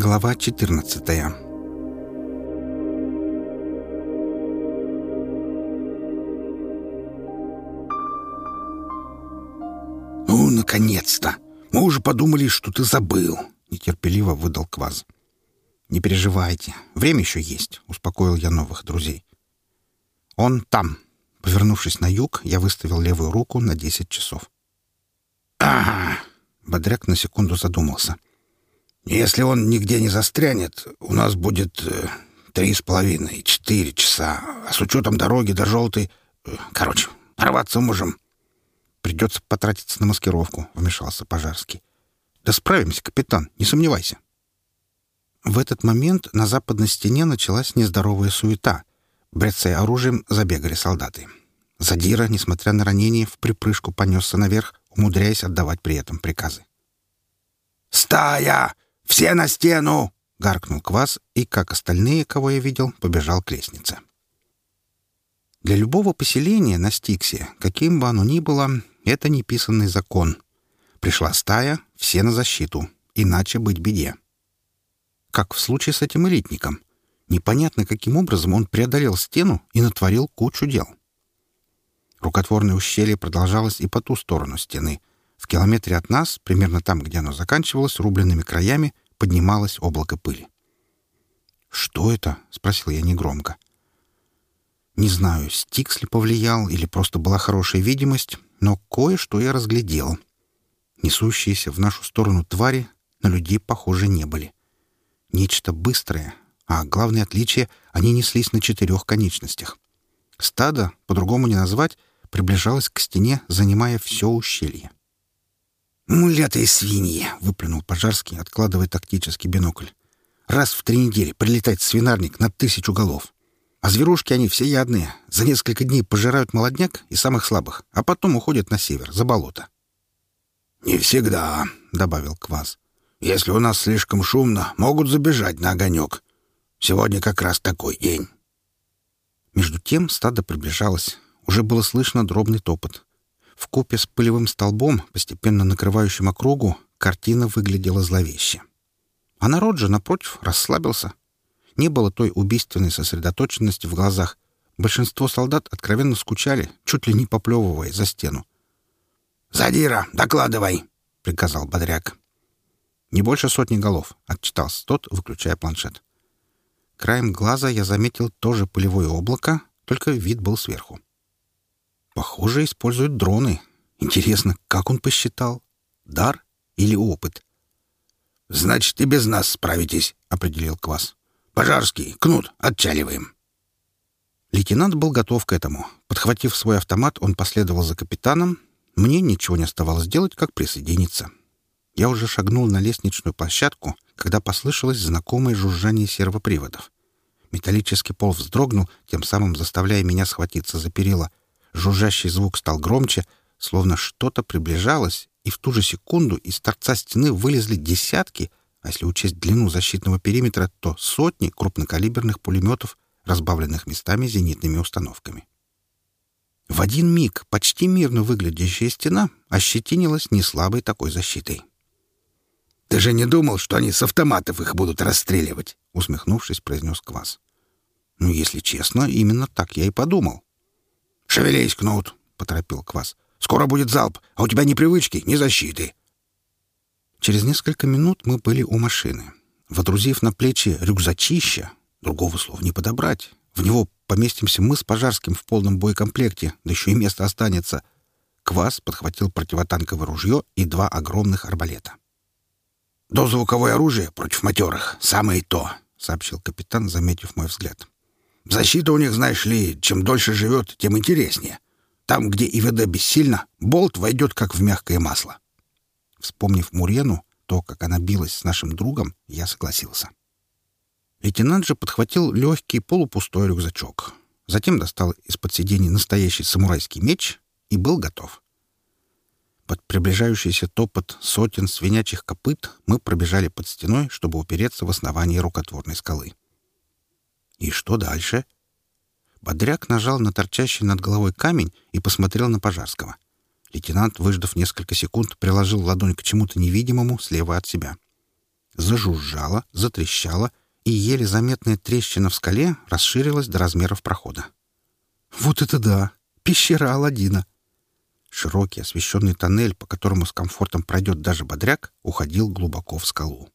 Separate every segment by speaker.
Speaker 1: Глава 14 «Ну, наконец-то! Мы уже подумали, что ты забыл!» — нетерпеливо выдал Кваз. «Не переживайте, время еще есть», — успокоил я новых друзей. «Он там!» Повернувшись на юг, я выставил левую руку на десять часов. «Ага!» — Бодряк на секунду задумался — если он нигде не застрянет, у нас будет э, три с половиной, четыре часа. А с учетом дороги до желтой... Э, короче, рваться можем. Придется потратиться на маскировку, — вмешался Пожарский. Да справимся, капитан, не сомневайся. В этот момент на западной стене началась нездоровая суета. Брецая оружием забегали солдаты. Задира, несмотря на ранение, в припрыжку понесся наверх, умудряясь отдавать при этом приказы. «Стая! «Все на стену!» — гаркнул Квас и, как остальные, кого я видел, побежал к лестнице. Для любого поселения на Стиксе, каким бы оно ни было, это неписанный закон. Пришла стая, все на защиту, иначе быть беде. Как в случае с этим элитником. Непонятно, каким образом он преодолел стену и натворил кучу дел. Рукотворное ущелье продолжалось и по ту сторону стены, в километре от нас, примерно там, где оно заканчивалось, рубленными краями, поднималось облако пыли. «Что это?» — спросил я негромко. Не знаю, Стикс ли повлиял или просто была хорошая видимость, но кое-что я разглядел. Несущиеся в нашу сторону твари на людей, похоже, не были. Нечто быстрое, а главное отличие — они неслись на четырех конечностях. Стадо, по-другому не назвать, приближалось к стене, занимая все ущелье. «Мулятые свиньи!» — выплюнул Пожарский, откладывая тактический бинокль. «Раз в три недели прилетает свинарник на тысячу голов. А зверушки они все ядные. За несколько дней пожирают молодняк и самых слабых, а потом уходят на север, за болото». «Не всегда», — добавил Квас. «Если у нас слишком шумно, могут забежать на огонек. Сегодня как раз такой день». Между тем стадо приближалось. Уже было слышно дробный топот. В купе с пылевым столбом, постепенно накрывающим округу, картина выглядела зловеще. А народ же, напротив, расслабился. Не было той убийственной сосредоточенности в глазах. Большинство солдат откровенно скучали, чуть ли не поплевывая за стену. «Задира, докладывай!» — приказал Бодряк. «Не больше сотни голов», — отчитался тот, выключая планшет. Краем глаза я заметил тоже пылевое облако, только вид был сверху. Похоже, используют дроны. Интересно, как он посчитал? Дар или опыт? «Значит, и без нас справитесь», — определил Квас. «Пожарский, Кнут, отчаливаем». Лейтенант был готов к этому. Подхватив свой автомат, он последовал за капитаном. Мне ничего не оставалось делать, как присоединиться. Я уже шагнул на лестничную площадку, когда послышалось знакомое жужжание сервоприводов. Металлический пол вздрогнул, тем самым заставляя меня схватиться за перила. Жужжащий звук стал громче, словно что-то приближалось, и в ту же секунду из торца стены вылезли десятки, а если учесть длину защитного периметра, то сотни крупнокалиберных пулеметов, разбавленных местами зенитными установками. В один миг почти мирно выглядящая стена ощетинилась неслабой такой защитой. «Ты же не думал, что они с автоматов их будут расстреливать?» — усмехнувшись, произнес Квас. «Ну, если честно, именно так я и подумал. «Шевелись, Кнут!» — поторопил Квас. «Скоро будет залп, а у тебя ни привычки, ни защиты!» Через несколько минут мы были у машины. Водрузив на плечи рюкзачища, другого слова не подобрать, в него поместимся мы с Пожарским в полном боекомплекте, да еще и место останется. Квас подхватил противотанковое ружье и два огромных арбалета. «Дозвуковое оружие против матерых — самое то», — сообщил капитан, заметив мой взгляд. Защита у них, знаешь ли, чем дольше живет, тем интереснее. Там, где ИВД бессильно, болт войдет как в мягкое масло. Вспомнив Мурену, то, как она билась с нашим другом, я согласился. Лейтенант же подхватил легкий полупустой рюкзачок. Затем достал из-под сидений настоящий самурайский меч и был готов. Под приближающийся топот сотен свинячих копыт мы пробежали под стеной, чтобы упереться в основание рукотворной скалы. И что дальше? Бодряк нажал на торчащий над головой камень и посмотрел на Пожарского. Лейтенант, выждав несколько секунд, приложил ладонь к чему-то невидимому слева от себя. Зажужжало, затрещало, и еле заметная трещина в скале расширилась до размеров прохода. «Вот это да! Пещера Аладдина!» Широкий освещенный тоннель, по которому с комфортом пройдет даже бодряк, уходил глубоко в скалу.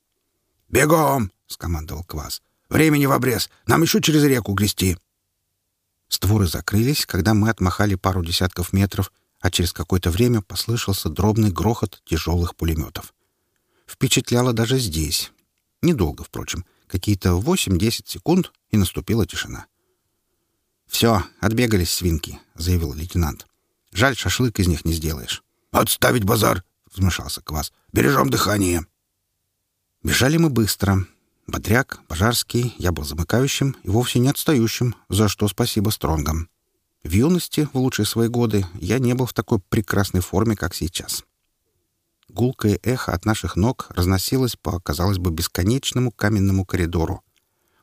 Speaker 2: «Бегом!» — скомандовал Квас. «Времени в обрез! Нам еще через реку грести!»
Speaker 1: Створы закрылись, когда мы отмахали пару десятков метров, а через какое-то время послышался дробный грохот тяжелых пулеметов. Впечатляло даже здесь. Недолго, впрочем. Какие-то 8-10 секунд, и наступила тишина. «Все, отбегались свинки», — заявил лейтенант. «Жаль, шашлык из них не сделаешь».
Speaker 2: «Отставить базар!» — взмешался Квас. «Бережем дыхание!»
Speaker 1: Бежали мы быстро. Бодряк, Пожарский, я был замыкающим и вовсе не отстающим, за что спасибо Стронгам. В юности, в лучшие свои годы, я не был в такой прекрасной форме, как сейчас. Гулкое эхо от наших ног разносилось по, казалось бы, бесконечному каменному коридору.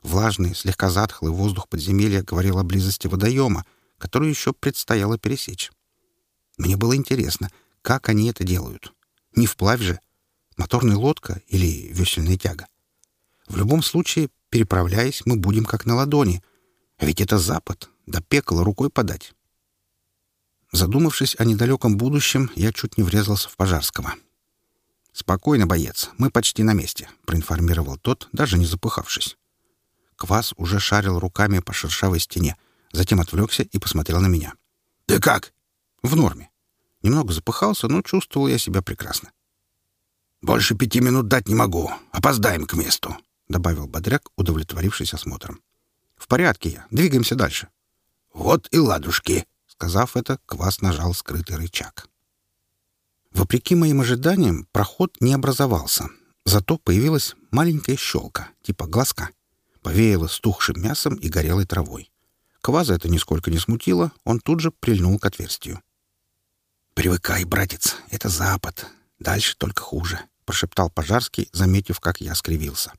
Speaker 1: Влажный, слегка затхлый воздух подземелья говорил о близости водоема, который еще предстояло пересечь. Мне было интересно, как они это делают. Не вплавь же. Моторная лодка или весельная тяга. В любом случае, переправляясь, мы будем как на ладони. А ведь это Запад, до пекла рукой подать. Задумавшись о недалеком будущем, я чуть не врезался в Пожарского. «Спокойно, боец, мы почти на месте», — проинформировал тот, даже не запыхавшись. Квас уже шарил руками по шершавой стене, затем отвлекся и посмотрел на меня.
Speaker 2: «Ты как?»
Speaker 1: «В норме. Немного запыхался, но чувствовал я себя прекрасно».
Speaker 2: «Больше пяти минут дать не могу. Опоздаем к месту», — добавил Бодряк, удовлетворившись осмотром.
Speaker 1: «В порядке я. Двигаемся дальше».
Speaker 2: «Вот и ладушки», —
Speaker 1: сказав это, Квас нажал скрытый рычаг. Вопреки моим ожиданиям, проход не образовался. Зато появилась маленькая щелка, типа глазка. Повеяло стухшим мясом и горелой травой. Кваза это нисколько не смутило, он тут же прильнул к отверстию. «Привыкай, братец, это Запад. Дальше только хуже», — прошептал Пожарский, заметив, как я скривился.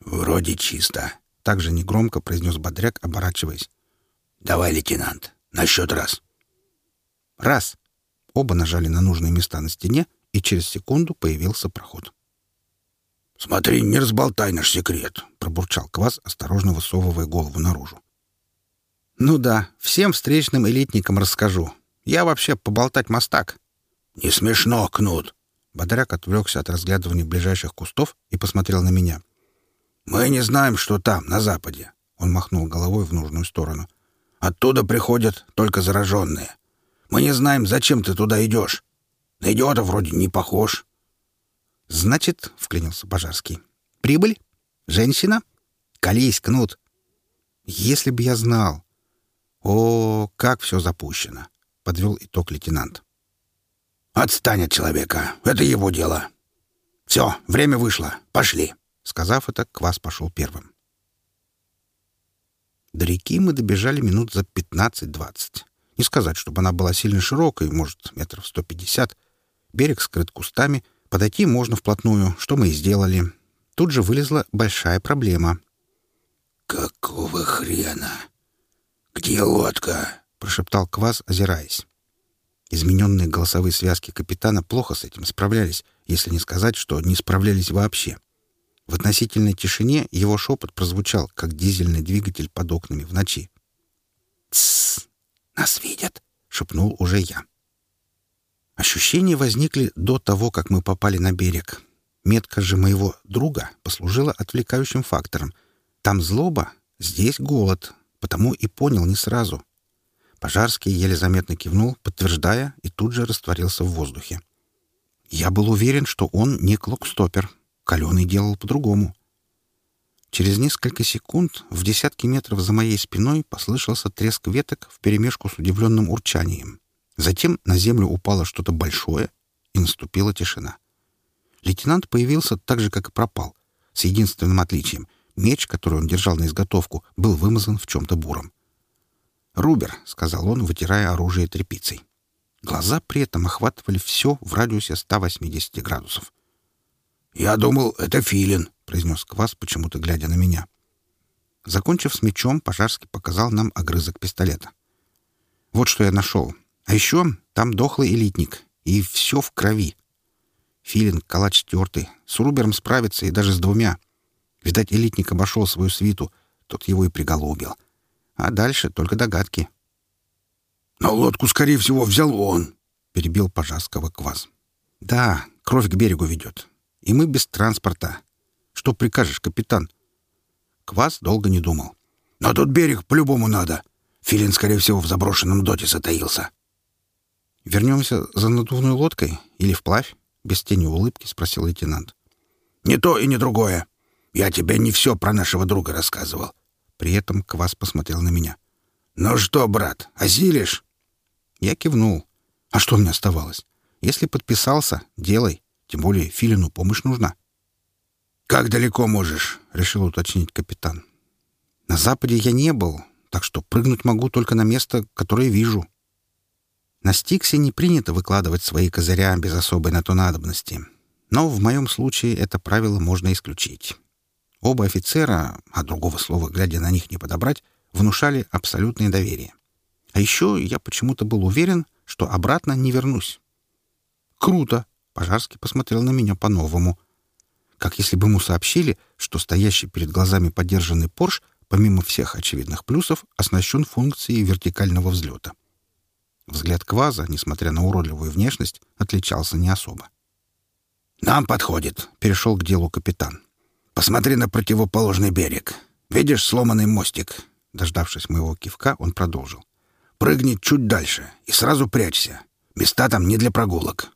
Speaker 2: «Вроде чисто», —
Speaker 1: также негромко произнес Бодряк, оборачиваясь.
Speaker 2: «Давай, лейтенант, на счет раз».
Speaker 1: «Раз», Оба нажали на нужные места на стене, и через секунду появился проход.
Speaker 2: «Смотри, не разболтай наш секрет», —
Speaker 1: пробурчал Квас, осторожно высовывая голову наружу. «Ну да, всем встречным элитникам расскажу. Я вообще поболтать мастак».
Speaker 2: «Не смешно, Кнут».
Speaker 1: Бодряк отвлекся от разглядывания ближайших кустов и посмотрел на меня.
Speaker 2: «Мы не знаем, что там, на западе», — он махнул головой в нужную сторону. «Оттуда приходят только зараженные. Мы не знаем, зачем ты туда идешь. На идиота вроде не похож.
Speaker 1: — Значит, — вклинился Пожарский, — прибыль? Женщина? Колись, кнут. Если бы я знал. О, как все запущено, — подвел итог лейтенант.
Speaker 2: — Отстань от человека. Это его дело. Все, время вышло. Пошли.
Speaker 1: Сказав это, Квас пошел первым. До реки мы добежали минут за пятнадцать-двадцать. Не сказать, чтобы она была сильно широкой, может, метров сто пятьдесят. Берег скрыт кустами, подойти можно вплотную, что мы и сделали. Тут же вылезла большая проблема.
Speaker 2: «Какого хрена? Где лодка?» — прошептал Квас, озираясь.
Speaker 1: Измененные голосовые связки капитана плохо с этим справлялись, если не сказать, что не справлялись вообще. В относительной тишине его шепот прозвучал, как дизельный двигатель под окнами в ночи.
Speaker 2: «Тссс! «Нас видят!»
Speaker 1: — шепнул уже я. Ощущения возникли до того, как мы попали на берег. Метка же моего друга послужила отвлекающим фактором. Там злоба, здесь голод, потому и понял не сразу. Пожарский еле заметно кивнул, подтверждая, и тут же растворился в воздухе. Я был уверен, что он не клокстопер. Каленый делал по-другому. Через несколько секунд в десятки метров за моей спиной послышался треск веток вперемешку с удивленным урчанием. Затем на землю упало что-то большое, и наступила тишина. Лейтенант появился так же, как и пропал, с единственным отличием. Меч, который он держал на изготовку, был вымазан в чем-то буром. «Рубер», — сказал он, вытирая оружие тряпицей. Глаза при этом охватывали все в радиусе 180 градусов.
Speaker 2: «Я думал, это филин»,
Speaker 1: произнес Квас, почему-то глядя на меня. Закончив с мечом, Пожарский показал нам огрызок пистолета. «Вот что я нашел. А еще там дохлый элитник. И все в крови. Филин — калач тертый. С Рубером справится и даже с двумя. Видать, элитник обошел свою свиту. Тот его и приголубил. А дальше только догадки.
Speaker 2: «Но лодку, скорее всего, взял он», — перебил Пожарского Квас.
Speaker 1: «Да, кровь к берегу ведет. И мы без транспорта. Что прикажешь, капитан?» Квас долго не думал.
Speaker 2: «Но тут берег по-любому надо. Филин, скорее всего, в заброшенном доте затаился».
Speaker 1: «Вернемся за надувной лодкой или вплавь?» — без тени улыбки спросил лейтенант.
Speaker 2: «Не то и не другое. Я тебе не все про нашего друга рассказывал».
Speaker 1: При этом Квас посмотрел на меня.
Speaker 2: «Ну что, брат, осилишь?»
Speaker 1: Я кивнул. А что мне оставалось? Если подписался, делай. Тем более Филину помощь нужна.
Speaker 2: «Как далеко можешь?» — решил уточнить капитан.
Speaker 1: «На западе я не был, так что прыгнуть могу только на место, которое вижу». На Стиксе не принято выкладывать свои козыря без особой на то надобности. Но в моем случае это правило можно исключить. Оба офицера, а другого слова глядя на них не подобрать, внушали абсолютное доверие. А еще я почему-то был уверен, что обратно не вернусь. «Круто!» — Пожарский посмотрел на меня по-новому. Как если бы ему сообщили, что стоящий перед глазами подержанный Порш, помимо всех очевидных плюсов, оснащен функцией вертикального взлета. Взгляд Кваза, несмотря на уродливую внешность, отличался не особо.
Speaker 2: «Нам подходит», — перешел к делу капитан. «Посмотри на противоположный берег. Видишь сломанный мостик?» Дождавшись моего кивка, он продолжил. Прыгни чуть дальше и сразу прячься. Места там не для прогулок».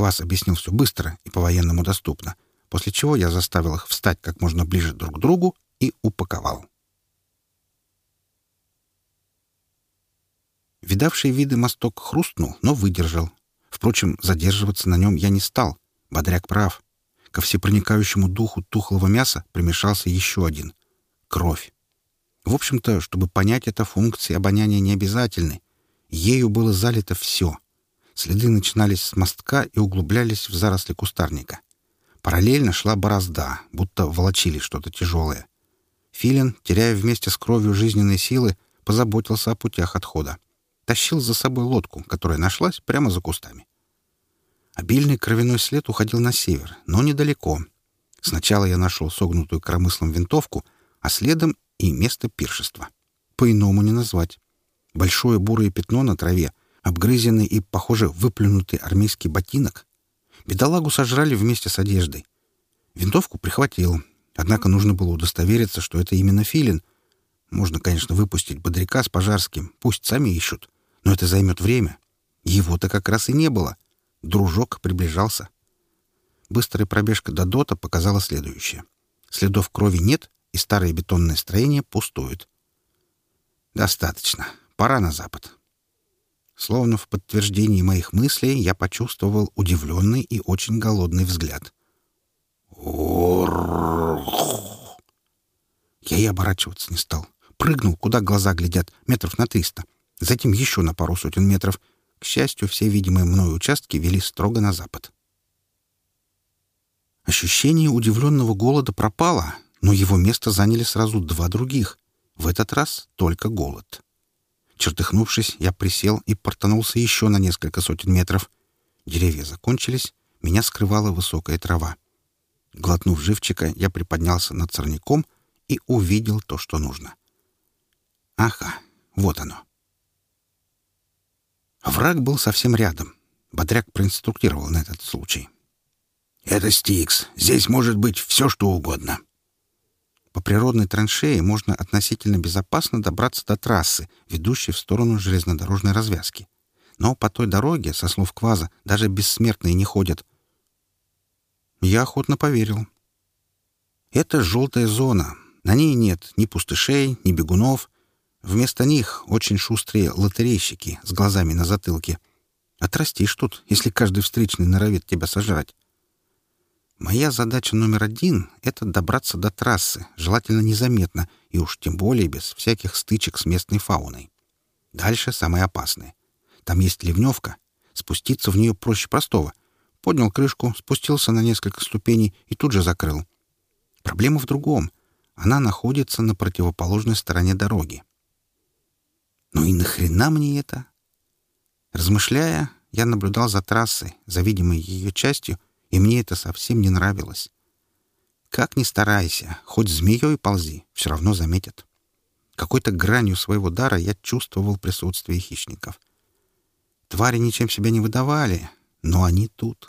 Speaker 1: Квас объяснил все быстро и по-военному доступно, после чего я заставил их встать как можно ближе друг к другу и упаковал. Видавший виды мосток хрустнул, но выдержал. Впрочем, задерживаться на нем я не стал. Бодряк прав. Ко всепроникающему духу тухлого мяса примешался еще один — кровь. В общем-то, чтобы понять это, функции обоняния не обязательны. Ею было залито все. Следы начинались с мостка и углублялись в заросли кустарника. Параллельно шла борозда, будто волочили что-то тяжелое. Филин, теряя вместе с кровью жизненной силы, позаботился о путях отхода. Тащил за собой лодку, которая нашлась прямо за кустами. Обильный кровяной след уходил на север, но недалеко. Сначала я нашел согнутую коромыслом винтовку, а следом и место пиршества. По-иному не назвать. Большое бурое пятно на траве, обгрызенный и, похоже, выплюнутый армейский ботинок. Бедолагу сожрали вместе с одеждой. Винтовку прихватил, однако нужно было удостовериться, что это именно филин. Можно, конечно, выпустить бодряка с пожарским, пусть сами ищут, но это займет время. Его-то как раз и не было. Дружок приближался. Быстрая пробежка до дота показала следующее. Следов крови нет, и старое бетонное строение пустует. Достаточно. Пора на запад. Словно в подтверждении моих мыслей я почувствовал удивленный и очень голодный взгляд. Я и оборачиваться не стал. Прыгнул, куда глаза глядят, метров на триста. Затем еще на пару сотен метров. К счастью, все видимые мной участки вели строго на запад. Ощущение удивленного голода пропало, но его место заняли сразу два других. В этот раз только голод. Чертыхнувшись, я присел и портанулся еще на несколько сотен метров. Деревья закончились, меня скрывала высокая трава. Глотнув живчика, я приподнялся над сорняком и увидел то, что нужно. Ага, вот оно. Враг был совсем рядом. Бодряк проинструктировал на этот случай.
Speaker 2: «Это Стикс. Здесь может быть все, что угодно».
Speaker 1: По природной траншее можно относительно безопасно добраться до трассы, ведущей в сторону железнодорожной развязки. Но по той дороге, со слов Кваза, даже бессмертные не ходят. Я охотно поверил. Это желтая зона. На ней нет ни пустышей, ни бегунов. Вместо них очень шустрые лотерейщики с глазами на затылке. Отрастишь тут, если каждый встречный норовит тебя сожрать. Моя задача номер один — это добраться до трассы, желательно незаметно, и уж тем более без всяких стычек с местной фауной. Дальше самое опасное. Там есть ливневка. Спуститься в нее проще простого. Поднял крышку, спустился на несколько ступеней и тут же закрыл. Проблема в другом. Она находится на противоположной стороне дороги. Ну и нахрена мне это? Размышляя, я наблюдал за трассой, за видимой ее частью, и мне это совсем не нравилось. Как ни старайся, хоть змеей ползи, все равно заметят. Какой-то гранью своего дара я чувствовал присутствие хищников. Твари ничем себя не выдавали, но они тут.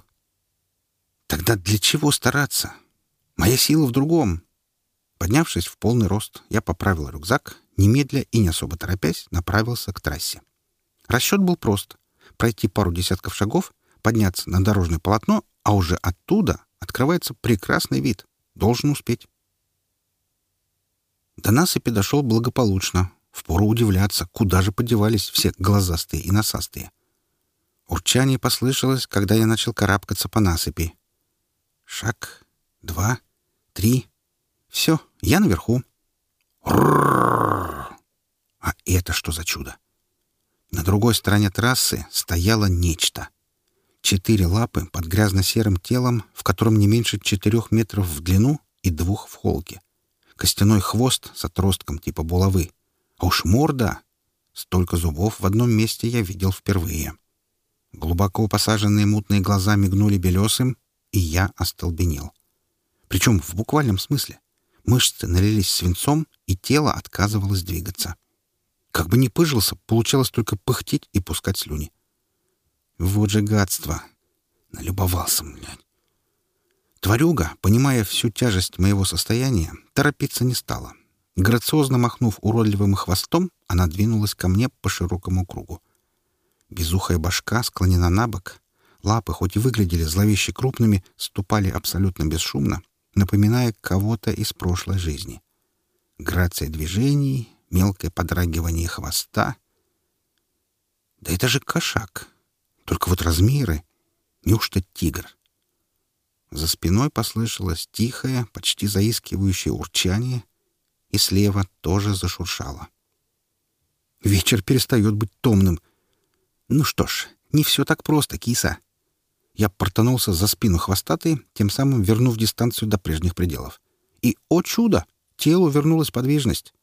Speaker 1: Тогда для чего стараться? Моя сила в другом. Поднявшись в полный рост, я поправил рюкзак, немедля и не особо торопясь, направился к трассе. Расчет был прост — пройти пару десятков шагов, подняться на дорожное полотно, а уже оттуда открывается прекрасный вид. Должен успеть. До насыпи дошел благополучно. Впору удивляться, куда же подевались все глазастые и носастые. Урчание послышалось, когда я начал карабкаться по насыпи. Шаг, два, три. Все, я наверху. А это что за чудо? На другой стороне трассы стояло нечто. Четыре лапы под грязно-серым телом, в котором не меньше четырех метров в длину и двух в холке. Костяной хвост с отростком типа булавы. А уж морда! Столько зубов в одном месте я видел впервые. Глубоко посаженные мутные глаза мигнули белесым, и я остолбенел. Причем в буквальном смысле. Мышцы налились свинцом, и тело отказывалось двигаться. Как бы ни пыжился, получалось только пыхтеть и пускать слюни. Вот же гадство! Налюбовался, блядь. Тварюга, понимая всю тяжесть моего состояния, торопиться не стала. Грациозно махнув уродливым хвостом, она двинулась ко мне по широкому кругу. Безухая башка склонена на бок, лапы, хоть и выглядели зловеще крупными, ступали абсолютно бесшумно, напоминая кого-то из прошлой жизни. Грация движений, мелкое подрагивание хвоста. Да это же кошак. Только вот размеры. Неужто тигр? За спиной послышалось тихое, почти заискивающее урчание, и слева тоже зашуршало. Вечер перестает быть томным. Ну что ж, не все так просто, киса. Я портанулся за спину хвостатой, тем самым вернув дистанцию до прежних пределов. И, о чудо, телу вернулась подвижность.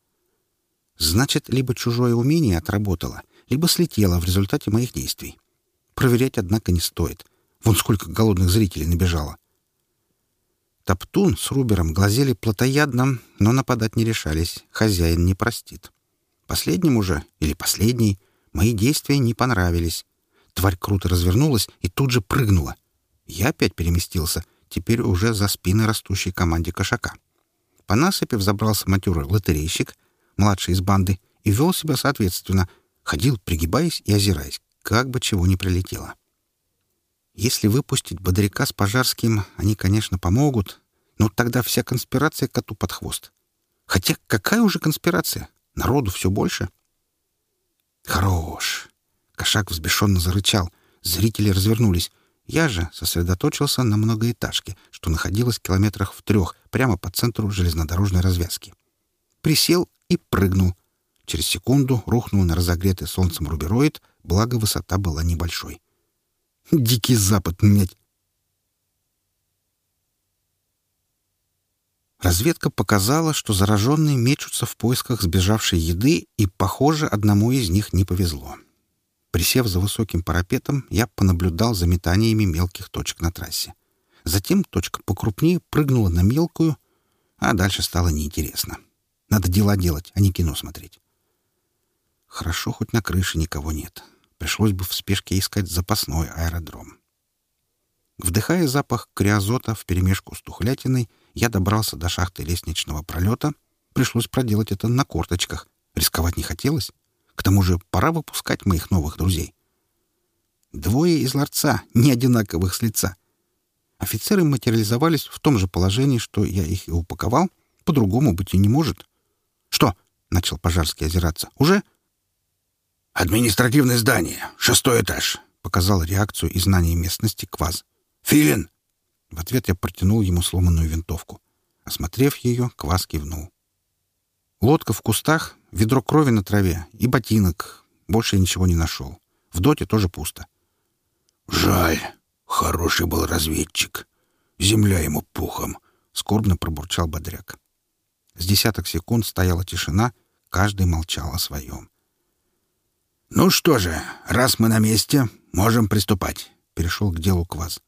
Speaker 1: Значит, либо чужое умение отработало, либо слетело в результате моих действий. Проверять, однако, не стоит. Вон сколько голодных зрителей набежало. Топтун с Рубером глазели плотоядно, но нападать не решались. Хозяин не простит. Последнему же, или последней, мои действия не понравились. Тварь круто развернулась и тут же прыгнула. Я опять переместился, теперь уже за спины растущей команде кошака. По насыпи взобрался матерый лотерейщик, младший из банды, и вел себя соответственно, ходил, пригибаясь и озираясь, как бы чего ни прилетело. Если выпустить бодряка с пожарским, они, конечно, помогут, но тогда вся конспирация коту под хвост. Хотя какая уже конспирация? Народу все больше. Хорош. Кошак взбешенно зарычал. Зрители развернулись. Я же сосредоточился на многоэтажке, что находилась в километрах в трех, прямо по центру железнодорожной развязки. Присел и прыгнул. Через секунду рухнул на разогретый солнцем рубероид, благо высота была небольшой. Дикий запад, медь! Разведка показала, что зараженные мечутся в поисках сбежавшей еды, и, похоже, одному из них не повезло. Присев за высоким парапетом, я понаблюдал за метаниями мелких точек на трассе. Затем точка покрупнее прыгнула на мелкую, а дальше стало неинтересно. Надо дела делать, а не кино смотреть. Хорошо, хоть на крыше никого нет. Пришлось бы в спешке искать запасной аэродром. Вдыхая запах криозота вперемешку с тухлятиной, я добрался до шахты лестничного пролета. Пришлось проделать это на корточках. Рисковать не хотелось. К тому же пора выпускать моих новых друзей. Двое из ларца, не одинаковых с лица. Офицеры материализовались в том же положении, что я их и упаковал. По-другому быть и не может. «Что?» — начал Пожарский озираться. «Уже?»
Speaker 2: «Административное здание. Шестой этаж», — показал реакцию и знание местности Кваз. «Филин!»
Speaker 1: В ответ я протянул ему сломанную винтовку. Осмотрев ее, Квас кивнул. Лодка в кустах, ведро крови на траве и ботинок. Больше ничего не нашел. В доте тоже пусто.
Speaker 2: «Жаль. Хороший был разведчик. Земля ему пухом», — скорбно пробурчал Бодряк.
Speaker 1: С десяток секунд стояла тишина, каждый молчал о своем.
Speaker 2: «Ну что же, раз мы на месте, можем приступать», — перешел к делу Квас.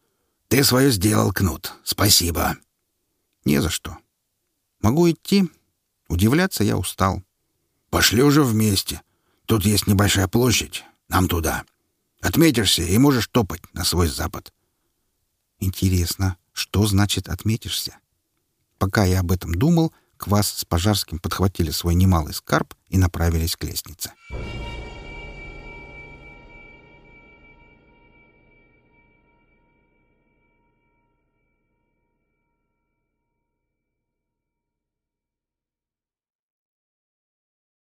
Speaker 2: «Ты свое сделал, Кнут. Спасибо».
Speaker 1: «Не за что. Могу идти. Удивляться я устал».
Speaker 2: «Пошли уже вместе. Тут есть небольшая площадь. Нам туда. Отметишься и можешь топать на свой запад».
Speaker 1: «Интересно, что значит «отметишься»?» Пока я об этом думал, Квас с Пожарским подхватили свой немалый скарб и направились к лестнице. «Пожарским»